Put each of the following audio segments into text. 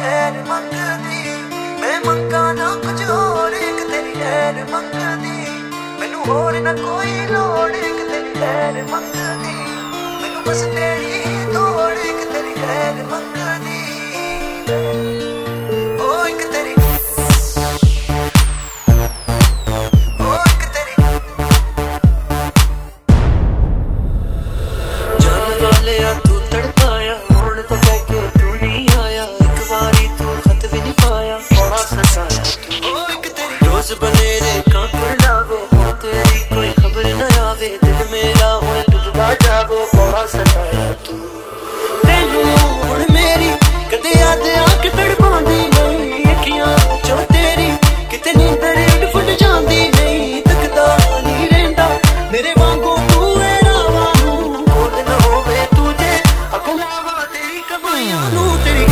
ਖੈਰ ਮੰਗਦੀ। ਮੈਂ ਮੰਗਾ ਨਾ ਕੁਝ ਹੋਰ ਇੱਕ ਤੇਰੀ ਖੈਰ ਮੰਗਦੀ। ਮੈਨੂੰ ਹੋਰ ਨਾ ਕੋਈ ਲੋੜ ਇੱਕ ਤੇਰੀ ਖੈਰ ਮੰਗਦੀ। ਮੈਨੂੰ ਬਸ ਤੇਰੀ ਤੋੜ ਇੱਕ ਤੇਰੀ ਖੈਰ ਮੰਗਦੀ। ਸਤਾਇਆ ਤੂੰ ਤੈਨੂੰ ਹੁਣ ਮੇਰੀ ਕਦੇ ਯਾਦ ਆ ਕੇ ਤੜਪਾਉਂਦੀ ਨਹੀਂ ਅੱਖੀਆਂ ਚੋਂ ਤੇਰੀ ਕਿਤੇ ਨੀਂਦਰ ਉੱਡ ਫੁੱਟ ਜਾਂਦੀ ਨਹੀਂ ਤੱਕਦਾ ਨਹੀਂ ਰਹਿੰਦਾ ਮੇਰੇ ਵਾਂਗੂ ਤੂੰ ਏ ਰਾਵਾਂ ਨੂੰ ਕੋਲ ਨਾ ਹੋਵੇ ਤੂੰ ਜੇ। ਅਕਲਾਵਾ ਤੇਰੀ ਕਮਾਈਆਂ ਨੂੰ, ਤੇਰੀ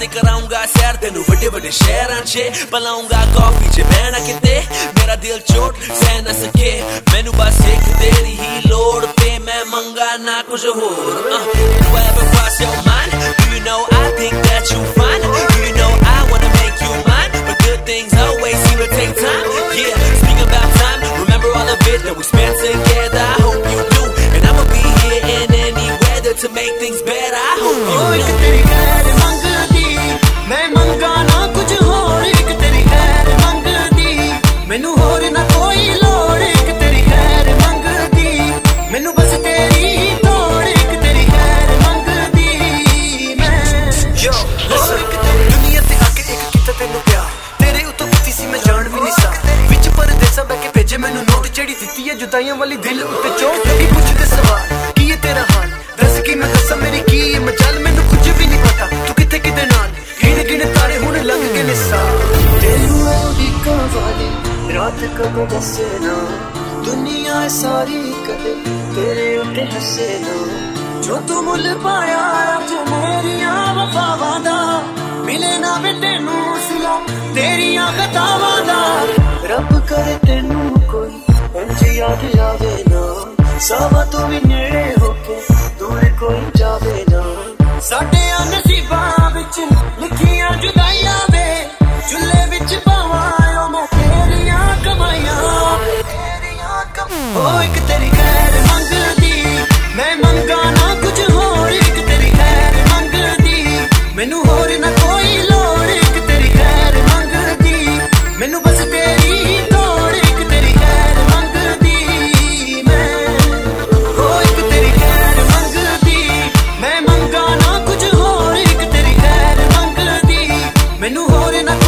ਤੇ ਕਰਾਉਂਗਾ ਸੈਰ ਤੈਨੂੰ ਵੱਡੇ ਵੱਡੇ ਸ਼ਹਿਰਾਂ 'ਚ ਪਲਾਉਂਗਾ ਕਾਫੀ 'ਚ ਬਹਿਣਾ ਕਿਤੇ ਮੇਰਾ ਦਿਲ ਚੋਟ ਸਹਿ ਨਾ ਸਕੇ ਮੈਨੂੰ ਬਸ ਇੱਕ ਤੇਰੀ ਹੀ ਲੋੜ ਤੇ ਮੈਂ ਮੰਗਾ ਨਾ ਕੁਝ ਹੋਰ uh, do I ever cross your mind? Do you know I think that you fine? that we spend together. I hope you do. And I'ma be here in any weather to make things better. I hope you know. ਜੁਦਾਈਆਂ ਵਾਲੀ ਦਿਲ ਉੱਤੇ ਚੋਟ ਲੱਗੀ ਪੁੱਛਦੇ ਸਵਾਲ? ਕੀ ਹੈ ਤੇਰਾ ਹਾਲ? ਦੱਸ ਕੀ ਮੈਂ ਦੱਸਾਂ, ਮੇਰੀ ਕੀ ਹੈ ਮਚਲ? ਮੈਨੂੰ ਕੁਝ ਵੀ ਨਹੀਂ ਪਤਾ। ਤੂੰ ਕਿੱਥੇ ਕਿਤੇ ਨਾਲ ਗਿਣ ਗਿਣ ਤਾਰੇ ਹੁਣ ਲੰਘ ਗਏ ਨੇ ਸਾਲ। ਤੈਨੂੰ ਉਹਦੀ ਕਵਾਲੀ ਰਾਤ ਕਦੋਂ ਦੱਸੇ ਨਾ? ਦੁਨੀਆ ਸਾਰੀ ਕਦੇ ਤੇਰੇ ਉੱਤੇ ਹੱਸੇ ਨਾ। ਜੋ ਤੂੰ ਮੁੱਲ ਪਾਇਆ, ਅੱਜ ਮੇਰੀਆਂ ਵਫਾਵਾਂ ਦਾ। ਮਿਲੇ ਨਾ ਵੇ ਤੈਨੂੰ ਸਿਲਾ ਤੇਰੀਆਂ ਖਤਾਵਾਂ ਵੀ ਨੇੜੇ ਹੋ ਕੇ ਦੂਰ ਕੋਈ ਜਾਵੇ ਨਾ। ਸਾਡੇ ਨਸੀਬਾਂ ਵਿੱਚ ਲਿਖੀਆਂ ਜੁਦਾਈਆਂ ਵੇ ਚੁੱਲ੍ਹੇ ਵਿੱਚ ਪਾਵਾਂ ਮੈਂ ਤੇਰੀਆਂ ਕਮਾਈਆਂ। ਤੇਰੀਆਂ ਕਮ ਮੈਨੂੰ ਹੋਰ ਨਾ